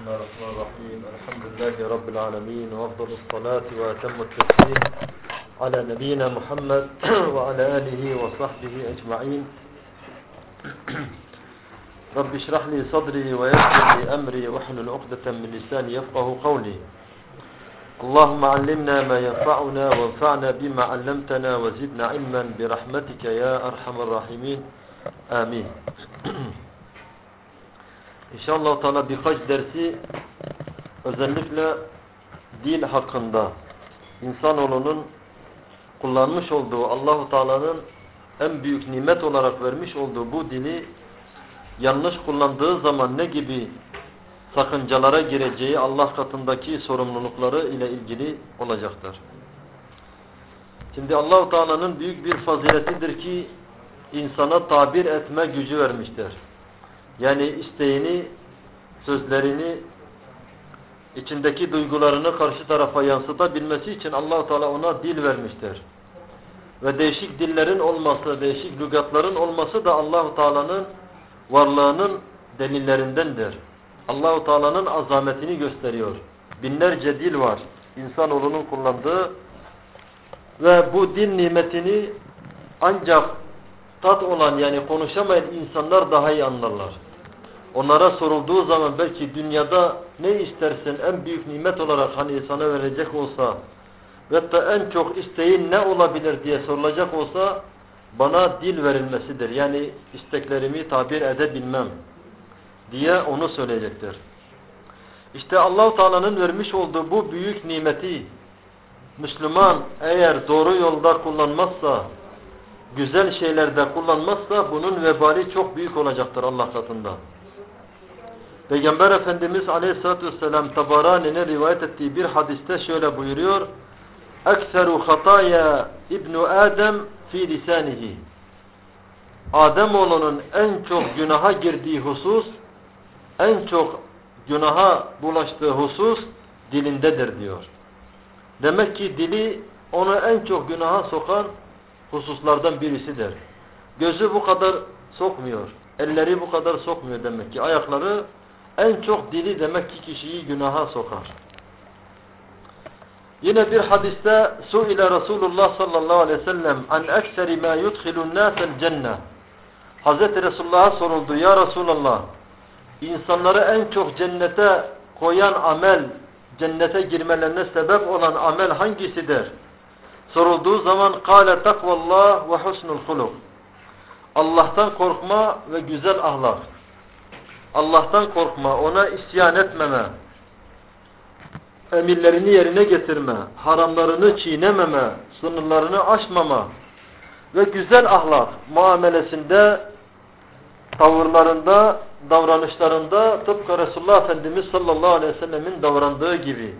الله الرحمن الرحيم. الحمد لله رب العالمين وأفضل الصلاة وأتم التسليم على نبينا محمد وعلى آله وصحبه أجمعين. رب اشرح لي صدري ويسر لي أمري واحلل عقدة من لساني يفقه قولي. اللهم علمنا ما ينفعنا وانفعنا بما علمتنا وزدنا علما برحمتك يا أرحم الراحمين. آمين. İnşallah Teala birkaç dersi özellikle dil hakkında insanoğlunun kullanmış olduğu Allahu Teala'nın en büyük nimet olarak vermiş olduğu bu dili yanlış kullandığı zaman ne gibi sakıncalara gireceği Allah katındaki sorumlulukları ile ilgili olacaktır. Şimdi Allahu Teala'nın büyük bir faziletidir ki insana tabir etme gücü vermiştir. Yani isteğini, sözlerini, içindeki duygularını karşı tarafa yansıtabilmesi için Allahu Teala ona dil vermiştir. Ve değişik dillerin olması, değişik lügatların olması da Allahu Teala'nın varlığının delillerindendir. Allahu Teala'nın azametini gösteriyor. Binlerce dil var insanoğlunun kullandığı ve bu dil nimetini ancak tat olan yani konuşamayan insanlar daha iyi anlarlar. Onlara sorulduğu zaman belki dünyada ne istersin en büyük nimet olarak hani sana verecek olsa ve da en çok isteğin ne olabilir diye sorulacak olsa bana dil verilmesidir. Yani isteklerimi tabir edebilmem diye onu söyleyecektir. İşte Allahu Teala'nın vermiş olduğu bu büyük nimeti Müslüman eğer doğru yolda kullanmazsa güzel şeylerde kullanmazsa bunun vebali çok büyük olacaktır Allah katında. Peygamber Efendimiz Aleyhisselatü Vesselam Tabarani'ne rivayet ettiği bir hadiste şöyle buyuruyor. Ekseru hataya İbnu Adem fi lisanihi. Ademoğlunun en çok günaha girdiği husus, en çok günaha bulaştığı husus dilindedir diyor. Demek ki dili onu en çok günaha sokan hususlardan birisidir. Gözü bu kadar sokmuyor. Elleri bu kadar sokmuyor demek ki. Ayakları en çok dili demek ki kişiyi günaha sokar. Yine bir hadiste su ile Resulullah sallallahu aleyhi ve sellem an ekseri ma yudhilun nasel cennet. Hazreti Resulullah'a soruldu. Ya Resulallah insanları en çok cennete koyan amel, cennete girmelerine sebep olan amel hangisidir? Sorulduğu zaman kâle takvallah ve husnul huluk. Allah'tan korkma ve güzel ahlak. Allah'tan korkma, ona isyan etmeme, emirlerini yerine getirme, haramlarını çiğnememe, sınırlarını aşmama ve güzel ahlak muamelesinde, tavırlarında, davranışlarında tıpkı Resulullah Efendimiz sallallahu aleyhi ve sellemin davrandığı gibi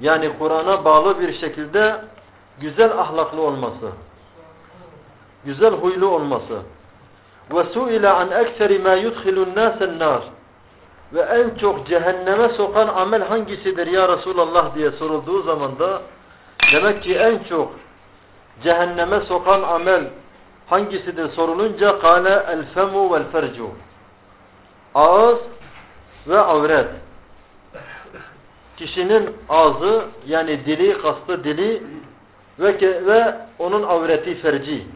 yani Kur'an'a bağlı bir şekilde güzel ahlaklı olması, güzel huylu olması ve suile an ekseri ma yudhilun nasen nar. Ve en çok cehenneme sokan amel hangisidir ya Resulallah diye sorulduğu zaman da demek ki en çok cehenneme sokan amel hangisidir sorulunca kâle el femu vel fercu. Ağız ve avret. Kişinin ağzı yani dili kastı dili ve, ve onun avreti ferci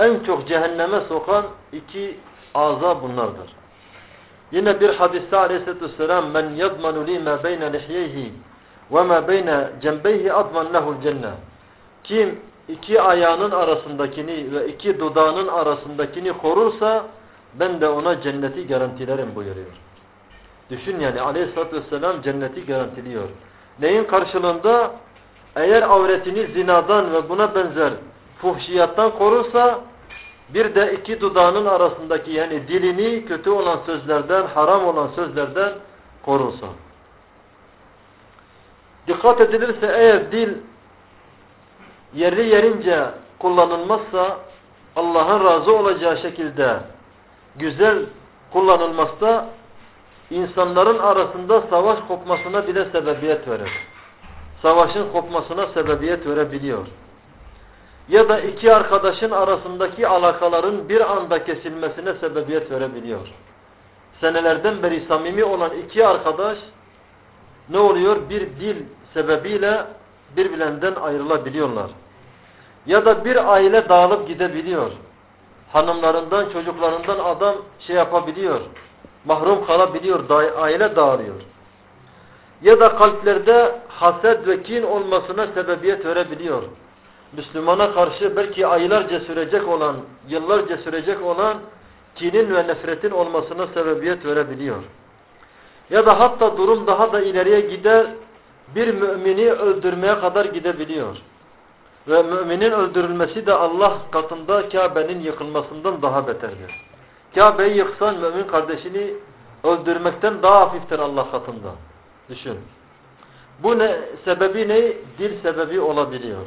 en çok cehenneme sokan iki ağza bunlardır. Yine bir hadiste aleyhissalatü vesselam men yadmanu li ma beyne lihyeyhi ve ma beyne cembeyhi adman lehul cennet. Kim iki ayağının arasındakini ve iki dudağının arasındakini korursa ben de ona cenneti garantilerim buyuruyor. Düşün yani aleyhissalatü vesselam cenneti garantiliyor. Neyin karşılığında? Eğer avretini zinadan ve buna benzer fuhşiyattan korursa bir de iki dudağının arasındaki yani dilini kötü olan sözlerden, haram olan sözlerden korursa. Dikkat edilirse eğer dil yerli yerince kullanılmazsa Allah'ın razı olacağı şekilde güzel kullanılmazsa insanların arasında savaş kopmasına bile sebebiyet verir. Savaşın kopmasına sebebiyet verebiliyor ya da iki arkadaşın arasındaki alakaların bir anda kesilmesine sebebiyet verebiliyor. senelerden beri samimi olan iki arkadaş ne oluyor? Bir dil sebebiyle birbirlerinden ayrılabiliyorlar. Ya da bir aile dağılıp gidebiliyor. Hanımlarından, çocuklarından adam şey yapabiliyor. Mahrum kalabiliyor, aile dağılıyor. Ya da kalplerde haset ve kin olmasına sebebiyet verebiliyor. Müslümana karşı belki aylarca sürecek olan, yıllarca sürecek olan kinin ve nefretin olmasına sebebiyet verebiliyor. Ya da hatta durum daha da ileriye gider, bir mümini öldürmeye kadar gidebiliyor. Ve müminin öldürülmesi de Allah katında Kabe'nin yıkılmasından daha beterdir. Kabe'yi yıksan mümin kardeşini öldürmekten daha hafiftir Allah katında. Düşün. Bu ne sebebi ne? Dil sebebi olabiliyor.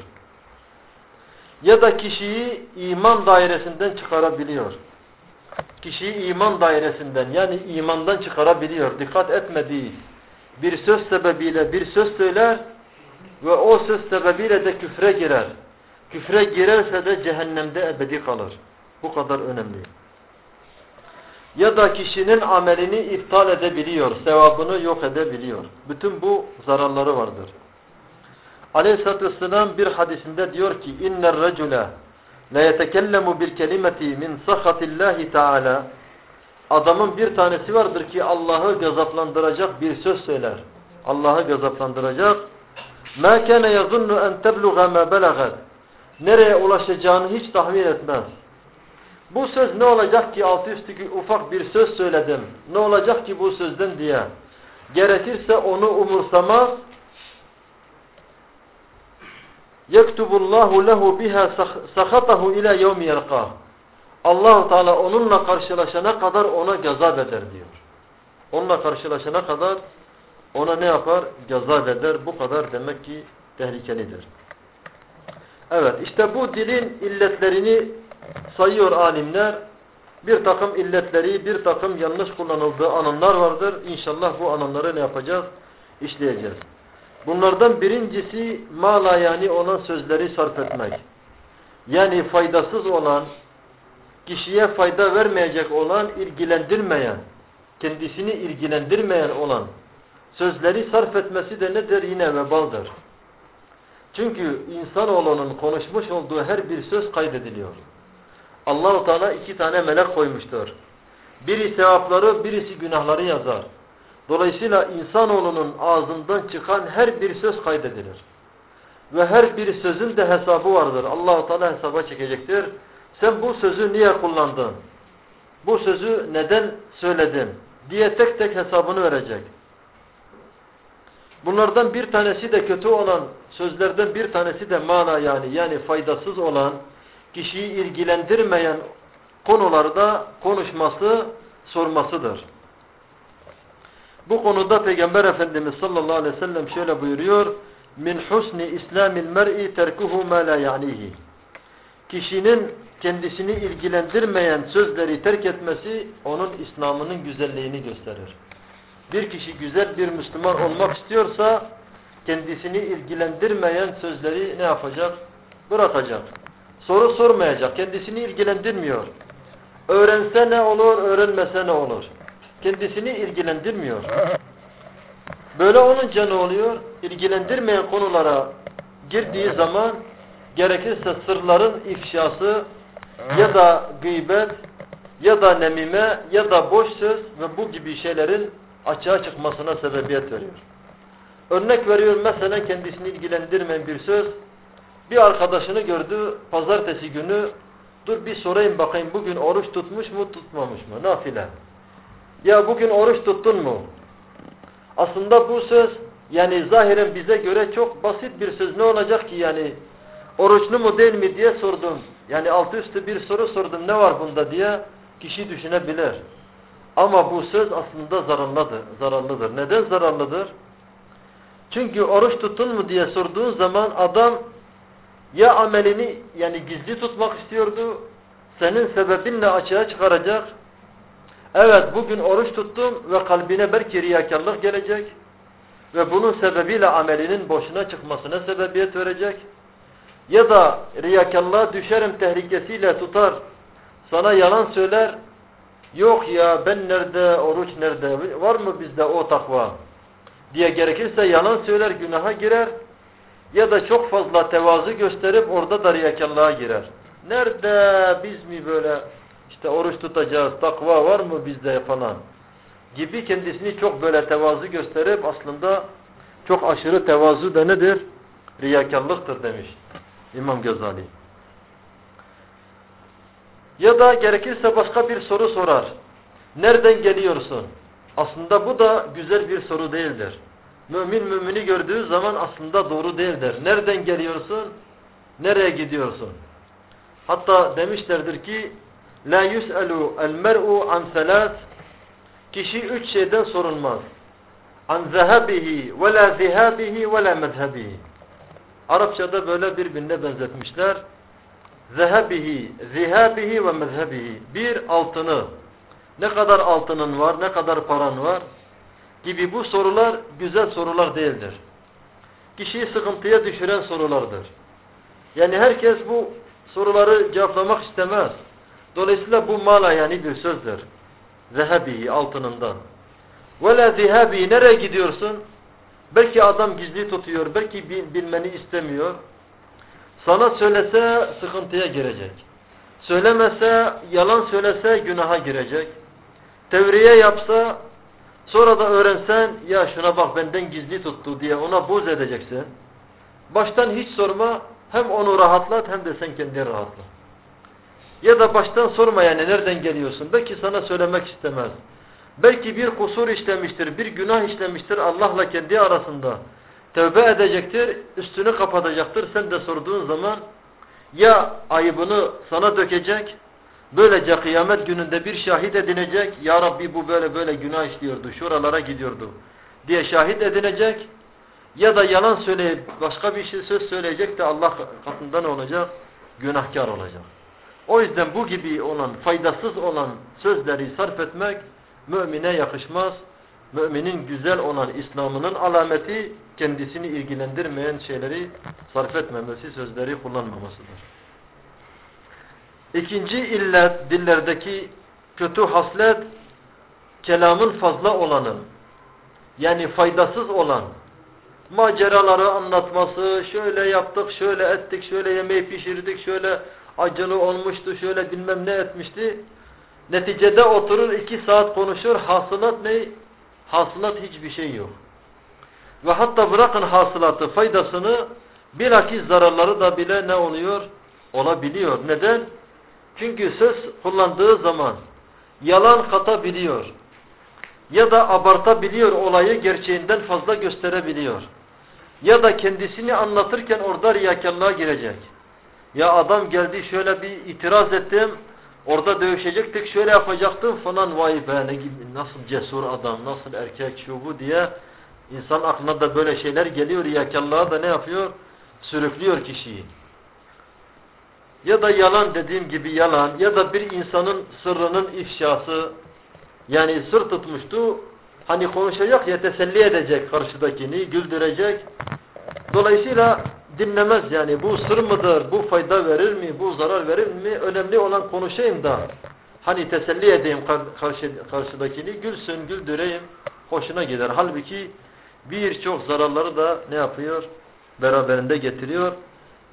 Ya da kişiyi iman dairesinden çıkarabiliyor. Kişiyi iman dairesinden yani imandan çıkarabiliyor. Dikkat etmediği bir söz sebebiyle bir söz söyler ve o söz sebebiyle de küfre girer. Küfre girerse de cehennemde ebedi kalır. Bu kadar önemli. Ya da kişinin amelini iptal edebiliyor, sevabını yok edebiliyor. Bütün bu zararları vardır. Aleyhisselatü Vesselam bir hadisinde diyor ki اِنَّ الرَّجُلَ لَيَتَكَلَّمُ بِالْكَلِمَةِ مِنْ سَخَةِ اللّٰهِ تَعَالَى Adamın bir tanesi vardır ki Allah'ı gazaplandıracak bir söz söyler. Allah'ı gazaplandıracak. مَا كَانَ يَظُنُّ اَنْ تَبْلُغَ مَا بَلَغَتْ Nereye ulaşacağını hiç tahmin etmez. Bu söz ne olacak ki altı üstü ufak bir söz söyledim. Ne olacak ki bu sözden diye. Gerekirse onu umursamaz. Yektubullahu lehu biha sakatahu ila yevmi yelqah. allah Teala onunla karşılaşana kadar ona gazap eder diyor. Onunla karşılaşana kadar ona ne yapar? Gazap eder. Bu kadar demek ki tehlikelidir. Evet işte bu dilin illetlerini sayıyor alimler. Bir takım illetleri, bir takım yanlış kullanıldığı ananlar vardır. İnşallah bu ananları ne yapacağız? İşleyeceğiz. Bunlardan birincisi mala yani olan sözleri sarf etmek. Yani faydasız olan, kişiye fayda vermeyecek olan, ilgilendirmeyen, kendisini ilgilendirmeyen olan sözleri sarf etmesi de nedir? Yine vebaldır. Çünkü insanoğlunun konuşmuş olduğu her bir söz kaydediliyor. Allahu Teala iki tane melek koymuştur. Biri sevapları, birisi günahları yazar. Dolayısıyla insanoğlunun ağzından çıkan her bir söz kaydedilir. Ve her bir sözün de hesabı vardır. Allahu Teala hesaba çekecektir. Sen bu sözü niye kullandın? Bu sözü neden söyledin? diye tek tek hesabını verecek. Bunlardan bir tanesi de kötü olan sözlerden bir tanesi de mana yani yani faydasız olan kişiyi ilgilendirmeyen konularda konuşması, sormasıdır. Bu konuda Peygamber Efendimiz sallallahu aleyhi ve sellem şöyle buyuruyor. Min husni islamil mer'i terkuhu ma la ya'nihi. Kişinin kendisini ilgilendirmeyen sözleri terk etmesi onun İslam'ının güzelliğini gösterir. Bir kişi güzel bir Müslüman olmak istiyorsa kendisini ilgilendirmeyen sözleri ne yapacak? Bırakacak. Soru sormayacak. Kendisini ilgilendirmiyor. Öğrense ne olur, öğrenmese ne olur? Kendisini ilgilendirmiyor. Böyle olunca ne oluyor? İlgilendirmeyen konulara girdiği zaman gerekirse sırların ifşası ya da gıybet ya da nemime ya da boş söz ve bu gibi şeylerin açığa çıkmasına sebebiyet veriyor. Örnek veriyorum mesela kendisini ilgilendirmeyen bir söz bir arkadaşını gördü pazartesi günü dur bir sorayım bakayım bugün oruç tutmuş mu tutmamış mı nafile. Ya bugün oruç tuttun mu? Aslında bu söz yani zahiren bize göre çok basit bir söz ne olacak ki yani oruçlu mu değil mi diye sordum. Yani altı üstü bir soru sordum ne var bunda diye kişi düşünebilir. Ama bu söz aslında zararlıdır. zararlıdır. Neden zararlıdır? Çünkü oruç tutun mu diye sorduğun zaman adam ya amelini yani gizli tutmak istiyordu, senin sebebinle açığa çıkaracak. Evet bugün oruç tuttum ve kalbine belki riyakarlık gelecek ve bunun sebebiyle amelinin boşuna çıkmasına sebebiyet verecek. Ya da riyakarlığa düşerim tehlikesiyle tutar, sana yalan söyler yok ya ben nerede, oruç nerede, var mı bizde o takva diye gerekirse yalan söyler, günaha girer ya da çok fazla tevazu gösterip orada da riyakarlığa girer. Nerede biz mi böyle işte oruç tutacağız, takva var mı bizde falan gibi kendisini çok böyle tevazu gösterip aslında çok aşırı tevazu da nedir? Riyakarlıktır demiş İmam Gazali. Ya da gerekirse başka bir soru sorar. Nereden geliyorsun? Aslında bu da güzel bir soru değildir. Mümin mümini gördüğü zaman aslında doğru değildir. Nereden geliyorsun? Nereye gidiyorsun? Hatta demişlerdir ki La yus'alu el-mer'u an selat Kişi üç şeyden sorulmaz. An zehabihi ve la zihabihi ve la mezhebihi. Arapçada böyle birbirine benzetmişler. Zehabihi, zihabihi ve mezhebihi. Bir altını. Ne kadar altının var, ne kadar paran var gibi bu sorular güzel sorular değildir. Kişiyi sıkıntıya düşüren sorulardır. Yani herkes bu soruları cevaplamak istemez. Dolayısıyla bu mala yani bir sözdür. Zehebi altınından. Ve la nereye gidiyorsun? Belki adam gizli tutuyor, belki bilmeni istemiyor. Sana söylese sıkıntıya girecek. Söylemese, yalan söylese günaha girecek. Tevriye yapsa, sonra da öğrensen, ya şuna bak benden gizli tuttu diye ona buz edeceksin. Baştan hiç sorma, hem onu rahatlat hem de sen kendini rahatla. Ya da baştan sorma yani nereden geliyorsun. Belki sana söylemek istemez. Belki bir kusur işlemiştir, bir günah işlemiştir Allah'la kendi arasında. Tövbe edecektir, üstünü kapatacaktır. Sen de sorduğun zaman ya ayıbını sana dökecek, böylece kıyamet gününde bir şahit edinecek. Ya Rabbi bu böyle böyle günah işliyordu, şuralara gidiyordu diye şahit edinecek. Ya da yalan söyleyip başka bir şey söz söyleyecek de Allah katında ne olacak? Günahkar olacak. O yüzden bu gibi olan, faydasız olan sözleri sarf etmek mümine yakışmaz. Müminin güzel olan İslam'ının alameti kendisini ilgilendirmeyen şeyleri sarf etmemesi, sözleri kullanmamasıdır. İkinci illet dillerdeki kötü haslet kelamın fazla olanın yani faydasız olan maceraları anlatması, şöyle yaptık, şöyle ettik, şöyle yemeği pişirdik, şöyle acılı olmuştu, şöyle bilmem ne etmişti. Neticede oturur iki saat konuşur, hasılat ne? Hasılat hiçbir şey yok. Ve hatta bırakın hasılatı, faydasını, bilakis zararları da bile ne oluyor? Olabiliyor. Neden? Çünkü söz kullandığı zaman yalan katabiliyor. Ya da abartabiliyor olayı gerçeğinden fazla gösterebiliyor. Ya da kendisini anlatırken orada riyakarlığa girecek. Ya adam geldi şöyle bir itiraz ettim. Orada dövüşecektik şöyle yapacaktım falan vay be ne gibi nasıl cesur adam nasıl erkek şu bu diye insan aklına da böyle şeyler geliyor riyakarlığa da ne yapıyor? Sürüklüyor kişiyi. Ya da yalan dediğim gibi yalan ya da bir insanın sırrının ifşası yani sır tutmuştu hani konuşacak ya teselli edecek karşıdakini güldürecek. Dolayısıyla dinlemez yani bu sır mıdır, bu fayda verir mi, bu zarar verir mi? Önemli olan konuşayım da hani teselli edeyim karşı, karşıdakini, gülsün, güldüreyim, hoşuna gider. Halbuki birçok zararları da ne yapıyor? Beraberinde getiriyor.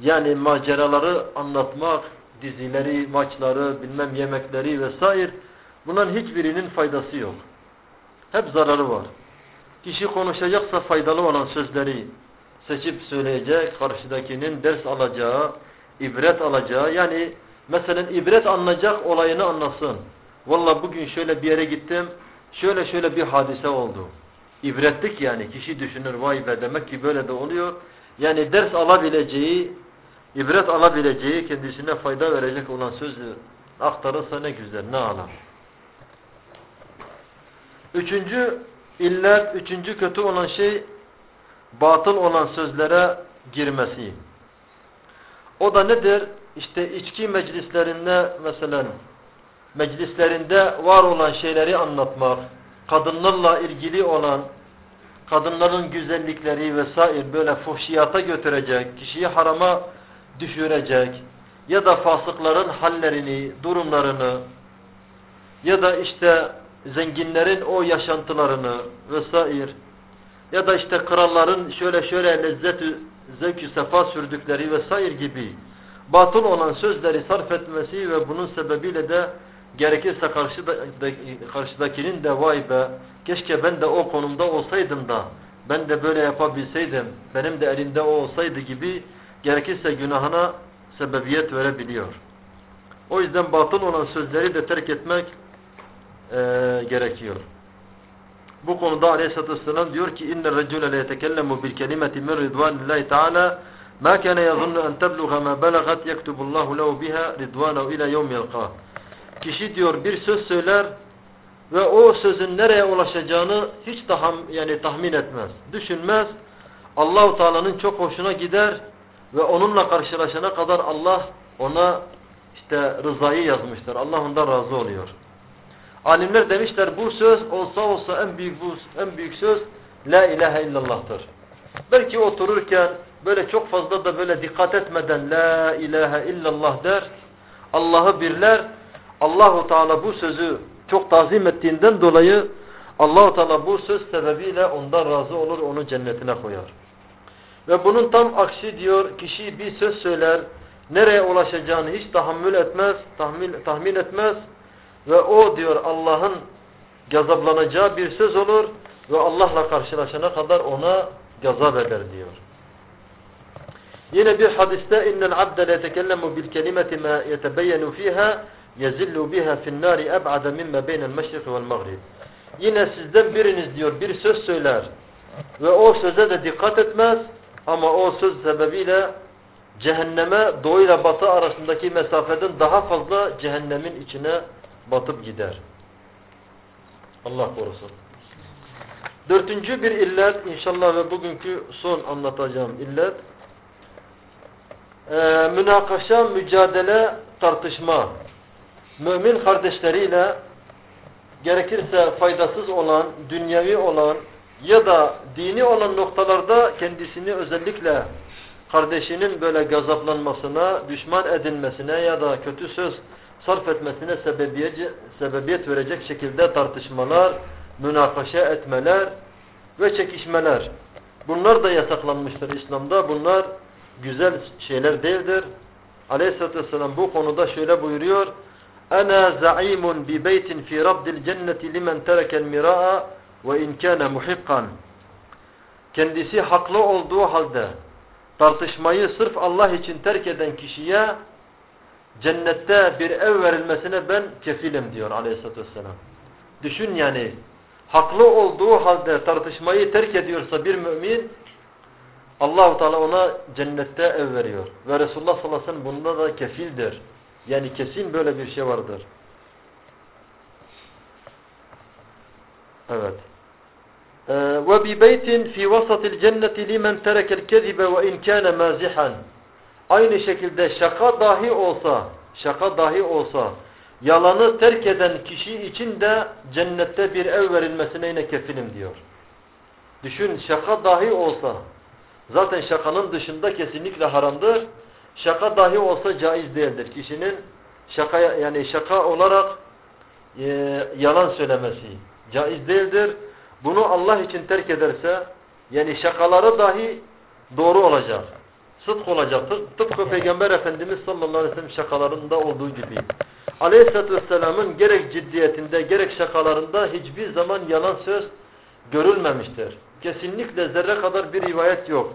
Yani maceraları anlatmak, dizileri, maçları, bilmem yemekleri vesaire bunların hiçbirinin faydası yok. Hep zararı var. Kişi konuşacaksa faydalı olan sözleri seçip söyleyecek, karşıdakinin ders alacağı, ibret alacağı, yani mesela ibret anlayacak olayını anlasın. Valla bugün şöyle bir yere gittim, şöyle şöyle bir hadise oldu. İbretlik yani, kişi düşünür, vay be demek ki böyle de oluyor. Yani ders alabileceği, ibret alabileceği, kendisine fayda verecek olan sözü aktarırsa ne güzel, ne ala. Üçüncü illet, üçüncü kötü olan şey, batıl olan sözlere girmesi. O da nedir? İşte içki meclislerinde mesela meclislerinde var olan şeyleri anlatmak, kadınlarla ilgili olan kadınların güzellikleri vesaire böyle fuhşiyata götürecek, kişiyi harama düşürecek ya da fasıkların hallerini, durumlarını ya da işte zenginlerin o yaşantılarını vesaire ya da işte kralların şöyle şöyle lezzet zevk-ü sefa sürdükleri vesaire gibi batıl olan sözleri sarf etmesi ve bunun sebebiyle de gerekirse karşıda, karşıdakinin de vay be keşke ben de o konumda olsaydım da ben de böyle yapabilseydim benim de elimde o olsaydı gibi gerekirse günahına sebebiyet verebiliyor. O yüzden batıl olan sözleri de terk etmek e, gerekiyor. Bu konuda Aleyhisselatü Vesselam diyor ki inne recule le yetekellemu bil kelimeti min ridvanillahi teala ma kana yazunnu en tebluğa ma belagat yektubullahu lehu biha ridvanahu ila yevmi yelqah. Kişi diyor bir söz söyler ve o sözün nereye ulaşacağını hiç taham, yani tahmin etmez, düşünmez. Allahu Teala'nın çok hoşuna gider ve onunla karşılaşana kadar Allah ona işte rızayı yazmıştır. Allah ondan razı oluyor. Alimler demişler bu söz olsa olsa en büyük bu en büyük söz la ilahe illallah'tır. Belki otururken böyle çok fazla da böyle dikkat etmeden la ilahe illallah der. Allah'ı birler. Allahu Teala bu sözü çok tazim ettiğinden dolayı Allahu Teala bu söz sebebiyle ondan razı olur, onu cennetine koyar. Ve bunun tam aksi diyor, kişi bir söz söyler, nereye ulaşacağını hiç tahammül etmez, tahmin, tahmin etmez ve o diyor Allah'ın gazablanacağı bir söz olur ve Allah'la karşılaşana kadar ona gazap eder diyor. Yine bir hadiste innel abde le yetekellemu bil kelimeti ma yetebeyyenu fiha yezillu biha fin nari eb'ade mimme beynel meşrik vel mağrib. Yine sizden biriniz diyor bir söz söyler ve o söze de dikkat etmez ama o söz sebebiyle cehenneme doğu ile batı arasındaki mesafeden daha fazla cehennemin içine batıp gider. Allah korusun. Dördüncü bir illet inşallah ve bugünkü son anlatacağım illet ee, münakaşa, mücadele, tartışma mümin kardeşleriyle gerekirse faydasız olan, dünyevi olan ya da dini olan noktalarda kendisini özellikle kardeşinin böyle gazaplanmasına, düşman edinmesine ya da kötü söz sarf etmesine sebebiyet, verecek şekilde tartışmalar, münakaşa etmeler ve çekişmeler. Bunlar da yasaklanmıştır İslam'da. Bunlar güzel şeyler değildir. Aleyhisselatü Vesselam bu konuda şöyle buyuruyor. Ana zaimun bi beytin fi rabdil cenneti limen terekel miraa ve in kana muhikkan. Kendisi haklı olduğu halde tartışmayı sırf Allah için terk eden kişiye cennette bir ev verilmesine ben kefilim diyor aleyhissalatü vesselam. Düşün yani haklı olduğu halde tartışmayı terk ediyorsa bir mümin Allahu Teala ona cennette ev veriyor. Ve Resulullah sallallahu aleyhi ve sellem bunda da kefildir. Yani kesin böyle bir şey vardır. Evet. Ee, ve bi beytin fi vasatil cenneti limen terekel kezibe ve in kana mazihan. Aynı şekilde şaka dahi olsa, şaka dahi olsa yalanı terk eden kişi için de cennette bir ev verilmesine yine kefilim diyor. Düşün şaka dahi olsa zaten şakanın dışında kesinlikle haramdır şaka dahi olsa caiz değildir. Kişinin şaka yani şaka olarak e, yalan söylemesi caiz değildir. Bunu Allah için terk ederse yani şakaları dahi doğru olacak. Sıdk olacak. Tıpkı Peygamber Efendimiz sallallahu aleyhi ve sellem şakalarında olduğu gibi. Aleyhisselatü Vesselam'ın gerek ciddiyetinde gerek şakalarında hiçbir zaman yalan söz görülmemiştir. Kesinlikle zerre kadar bir rivayet yok.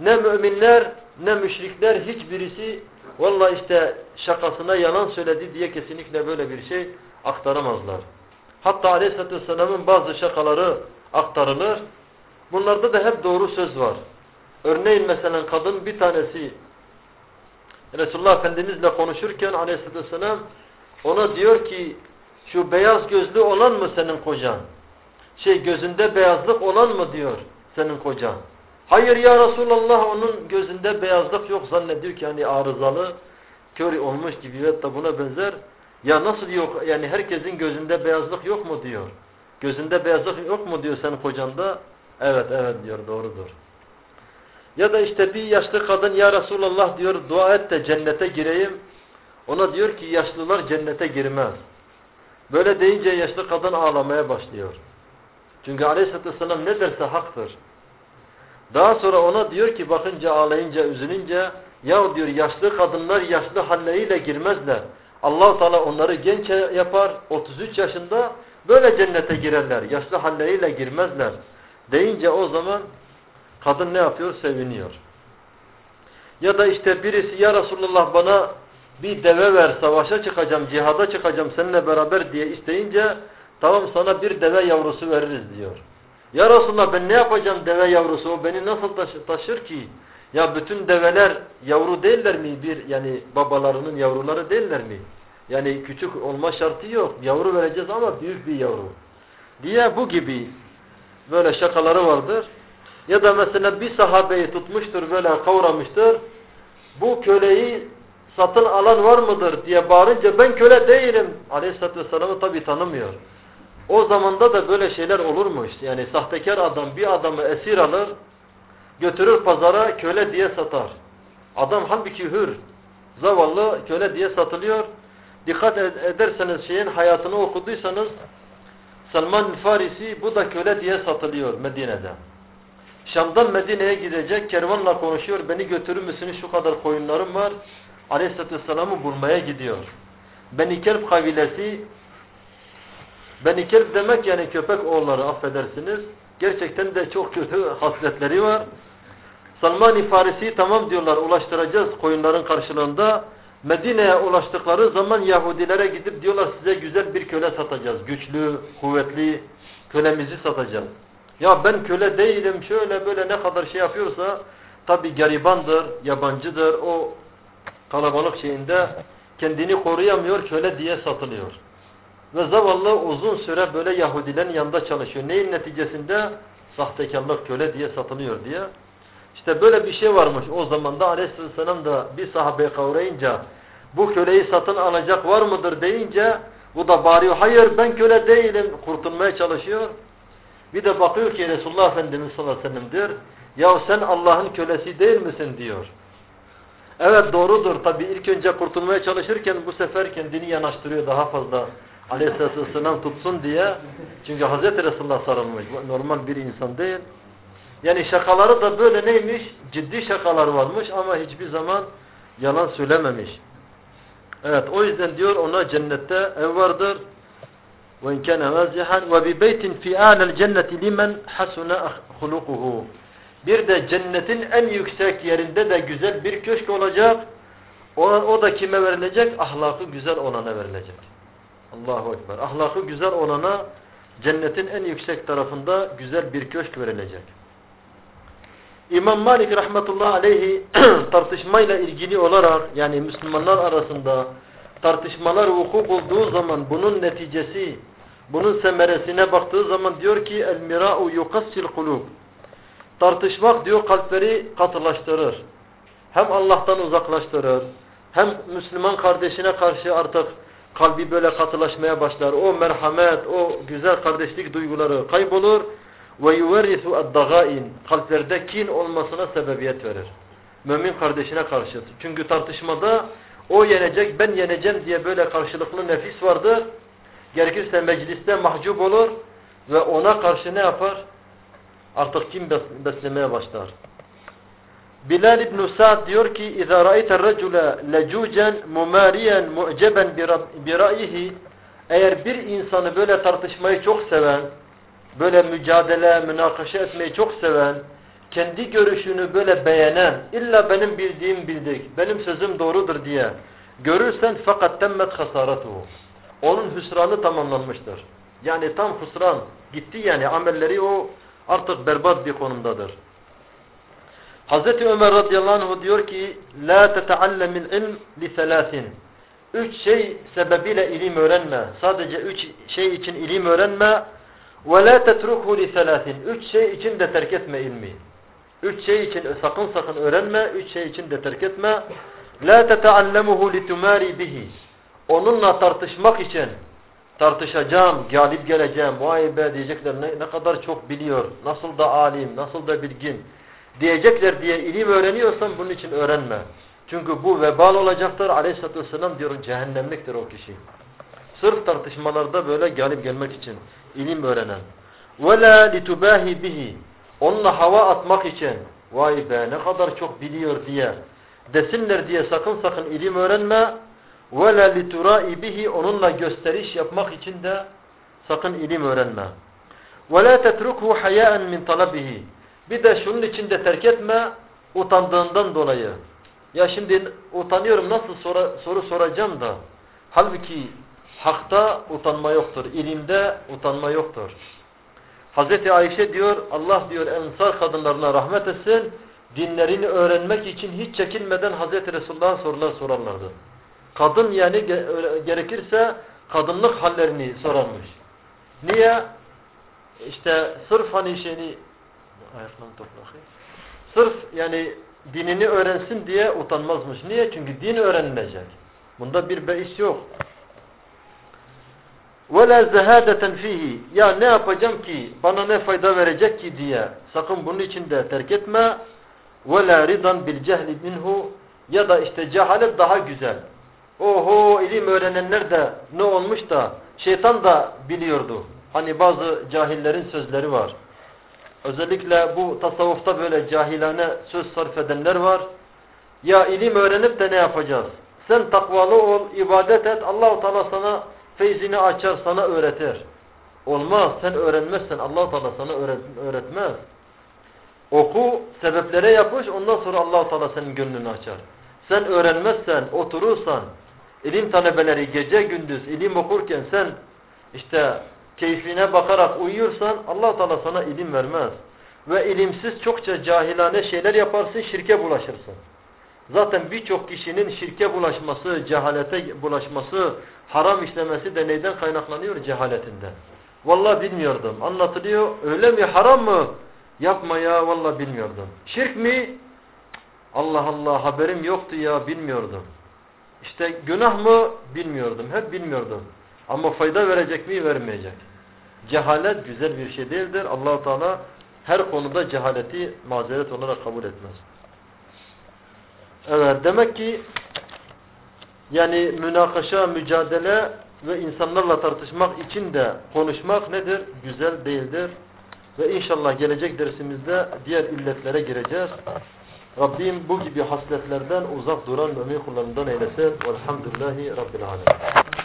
Ne müminler ne müşrikler hiçbirisi valla işte şakasına yalan söyledi diye kesinlikle böyle bir şey aktaramazlar. Hatta aleyhissalatü vesselamın bazı şakaları aktarılır. Bunlarda da hep doğru söz var. Örneğin mesela kadın bir tanesi Resulullah Efendimizle konuşurken aleyhissalatü vesselam ona diyor ki şu beyaz gözlü olan mı senin kocan? Şey gözünde beyazlık olan mı diyor senin kocan? Hayır ya Resulallah onun gözünde beyazlık yok zannediyor ki hani arızalı, kör olmuş gibi ve da buna benzer. Ya nasıl yok yani herkesin gözünde beyazlık yok mu diyor. Gözünde beyazlık yok mu diyor senin kocanda. Evet evet diyor doğrudur. Ya da işte bir yaşlı kadın ya Resulallah diyor dua et de cennete gireyim. Ona diyor ki yaşlılar cennete girmez. Böyle deyince yaşlı kadın ağlamaya başlıyor. Çünkü aleyhissalatü vesselam ne derse haktır. Daha sonra ona diyor ki bakınca ağlayınca üzülünce ya diyor yaşlı kadınlar yaşlı halleriyle girmezler. allah Teala onları genç yapar 33 yaşında böyle cennete girerler. Yaşlı halleriyle girmezler. Deyince o zaman kadın ne yapıyor? Seviniyor. Ya da işte birisi ya Resulullah bana bir deve ver savaşa çıkacağım, cihada çıkacağım seninle beraber diye isteyince tamam sana bir deve yavrusu veririz diyor. Ya Resulullah ben ne yapacağım deve yavrusu o beni nasıl taşı taşır ki? Ya bütün develer yavru değiller mi? Bir yani babalarının yavruları değiller mi? Yani küçük olma şartı yok. Yavru vereceğiz ama büyük bir yavru. Diye bu gibi böyle şakaları vardır. Ya da mesela bir sahabeyi tutmuştur böyle kavramıştır. Bu köleyi satın alan var mıdır diye bağırınca ben köle değilim. Aleyhisselatü Vesselam'ı tabi tanımıyor. O zamanda da böyle şeyler olurmuş. Yani sahtekar adam bir adamı esir alır, götürür pazara köle diye satar. Adam halbuki hür, zavallı köle diye satılıyor. Dikkat ederseniz şeyin hayatını okuduysanız Salman Farisi bu da köle diye satılıyor Medine'de. Şam'dan Medine'ye gidecek kervanla konuşuyor. Beni götürür müsünüz şu kadar koyunlarım var. Aleyhisselatü Vesselam'ı bulmaya gidiyor. Beni Kerb kabilesi Beni Kerb demek yani köpek oğulları affedersiniz. Gerçekten de çok kötü hasletleri var. Salman-i Farisi tamam diyorlar ulaştıracağız koyunların karşılığında. Medine'ye ulaştıkları zaman Yahudilere gidip diyorlar size güzel bir köle satacağız. Güçlü, kuvvetli kölemizi satacağız. Ya ben köle değilim şöyle böyle ne kadar şey yapıyorsa tabi garibandır, yabancıdır. O kalabalık şeyinde kendini koruyamıyor köle diye satılıyor. Ve zavallı uzun süre böyle Yahudilerin yanında çalışıyor. Neyin neticesinde? Sahtekarlık köle diye satılıyor diye. İşte böyle bir şey varmış. O zaman da aleyhisselam da bir sahabeyi kavrayınca bu köleyi satın alacak var mıdır deyince bu da bağırıyor. Hayır ben köle değilim. Kurtulmaya çalışıyor. Bir de bakıyor ki Resulullah Efendimiz sallallahu aleyhi ve sellem diyor. Ya sen Allah'ın kölesi değil misin diyor. Evet doğrudur. Tabi ilk önce kurtulmaya çalışırken bu sefer kendini yanaştırıyor daha fazla. Aleyhisselatü Vesselam tutsun diye. Çünkü Hazreti Resulullah sarılmış. Normal bir insan değil. Yani şakaları da böyle neymiş? Ciddi şakalar varmış ama hiçbir zaman yalan söylememiş. Evet o yüzden diyor ona cennette ev vardır. وَاِنْ كَانَ مَزِحًا وَبِبَيْتٍ فِي آلَ الْجَنَّةِ لِمَنْ حَسُنَ خُلُقُهُ Bir de cennetin en yüksek yerinde de güzel bir köşk olacak. O, o da kime verilecek? Ahlakı güzel olana verilecek. Allahu Ekber. Ahlakı güzel olana cennetin en yüksek tarafında güzel bir köşk verilecek. İmam Malik rahmetullahi aleyhi tartışmayla ilgili olarak yani Müslümanlar arasında tartışmalar hukuk olduğu zaman bunun neticesi, bunun semeresine baktığı zaman diyor ki el mira'u yukassil kulub. Tartışmak diyor kalpleri katılaştırır. Hem Allah'tan uzaklaştırır, hem Müslüman kardeşine karşı artık kalbi böyle katılaşmaya başlar. O merhamet, o güzel kardeşlik duyguları kaybolur ve yuverrisu ad-dagain kalplerde kin olmasına sebebiyet verir. Mümin kardeşine karşı. Çünkü tartışmada o yenecek, ben yeneceğim diye böyle karşılıklı nefis vardır. Gerekirse mecliste mahcup olur ve ona karşı ne yapar? Artık kim beslemeye başlar. Bilal İbn Sa'd diyor ki: "İza ra'ayta er-racula lecucan mumariyan mu'ceben bi ra'yihi" Eğer bir insanı böyle tartışmayı çok seven, böyle mücadele, münakaşa etmeyi çok seven, kendi görüşünü böyle beğenen, illa benim bildiğim bildik, benim sözüm doğrudur diye görürsen fakat temmet hasaratuhu. Onun hüsranı tamamlanmıştır. Yani tam hüsran gitti yani amelleri o artık berbat bir konumdadır. Hazreti Ömer radıyallahu anh diyor ki La teteallemil ilm li selasin Üç şey sebebiyle ilim öğrenme. Sadece üç şey için ilim öğrenme. Ve la tetrukhu li selasin Üç şey için de terk etme ilmi. Üç şey için sakın sakın öğrenme. Üç şey için de terk etme. La teteallemuhu li tumari bihi Onunla tartışmak için tartışacağım, galip geleceğim, vay be diyecekler ne, ne kadar çok biliyor, nasıl da alim, nasıl da bilgin diyecekler diye ilim öğreniyorsan bunun için öğrenme. Çünkü bu vebal olacaktır. Aleyhisselatü Vesselam diyor cehennemliktir o kişi. Sırf tartışmalarda böyle galip gelmek için ilim öğrenen. وَلَا لِتُبَاهِ bihi Onunla hava atmak için vay be ne kadar çok biliyor diye desinler diye sakın sakın ilim öğrenme. ve la liturai bihi onunla gösteriş yapmak için de sakın ilim öğrenme. Ve la tetrukhu hayaen min talabihi. Bir de şunun için de terk etme utandığından dolayı. Ya şimdi utanıyorum nasıl sora, soru soracağım da. Halbuki hakta utanma yoktur. İlimde utanma yoktur. Hz. Ayşe diyor Allah diyor ensar kadınlarına rahmet etsin dinlerini öğrenmek için hiç çekinmeden Hz. Resulullah'a sorular sorarlardı. Kadın yani gerekirse kadınlık hallerini sorarmış. Niye? İşte sırf hani şeyini ayaklarını topla. Sırf yani dinini öğrensin diye utanmazmış. Niye? Çünkü din öğrenilecek. Bunda bir beis yok. وَلَا زَهَادَةً fihi Ya ne yapacağım ki? Bana ne fayda verecek ki diye. Sakın bunun için de terk etme. وَلَا رِضًا بِالْجَهْلِ minhu Ya da işte cehalet daha güzel. Oho ilim öğrenenler de ne olmuş da şeytan da biliyordu. Hani bazı cahillerin sözleri var. Özellikle bu tasavvufta böyle cahilane söz sarf edenler var. Ya ilim öğrenip de ne yapacağız? Sen takvalı ol, ibadet et. Allahu Teala sana feyzini açar, sana öğretir. Olmaz. Sen öğrenmezsen Allahu Teala sana öğretmez. Oku, sebeplere yapış. Ondan sonra Allahu Teala senin gönlünü açar. Sen öğrenmezsen, oturursan, ilim talebeleri gece gündüz ilim okurken sen işte keyfine bakarak uyuyorsan allah Teala sana ilim vermez. Ve ilimsiz çokça cahilane şeyler yaparsın, şirke bulaşırsın. Zaten birçok kişinin şirke bulaşması, cehalete bulaşması, haram işlemesi de neyden kaynaklanıyor? Cehaletinden. Vallahi bilmiyordum. Anlatılıyor. Öyle mi? Haram mı? Yapma ya. Vallahi bilmiyordum. Şirk mi? Allah Allah haberim yoktu ya bilmiyordum. İşte günah mı? Bilmiyordum. Hep bilmiyordum. Ama fayda verecek mi? Vermeyecek. Cehalet güzel bir şey değildir. allah Teala her konuda cehaleti mazeret olarak kabul etmez. Evet demek ki yani münakaşa, mücadele ve insanlarla tartışmak için de konuşmak nedir? Güzel değildir. Ve inşallah gelecek dersimizde diğer illetlere gireceğiz. Rabbim bu gibi hasletlerden uzak duran mümin kullarından eylesin. Velhamdülillahi Rabbil Alemin.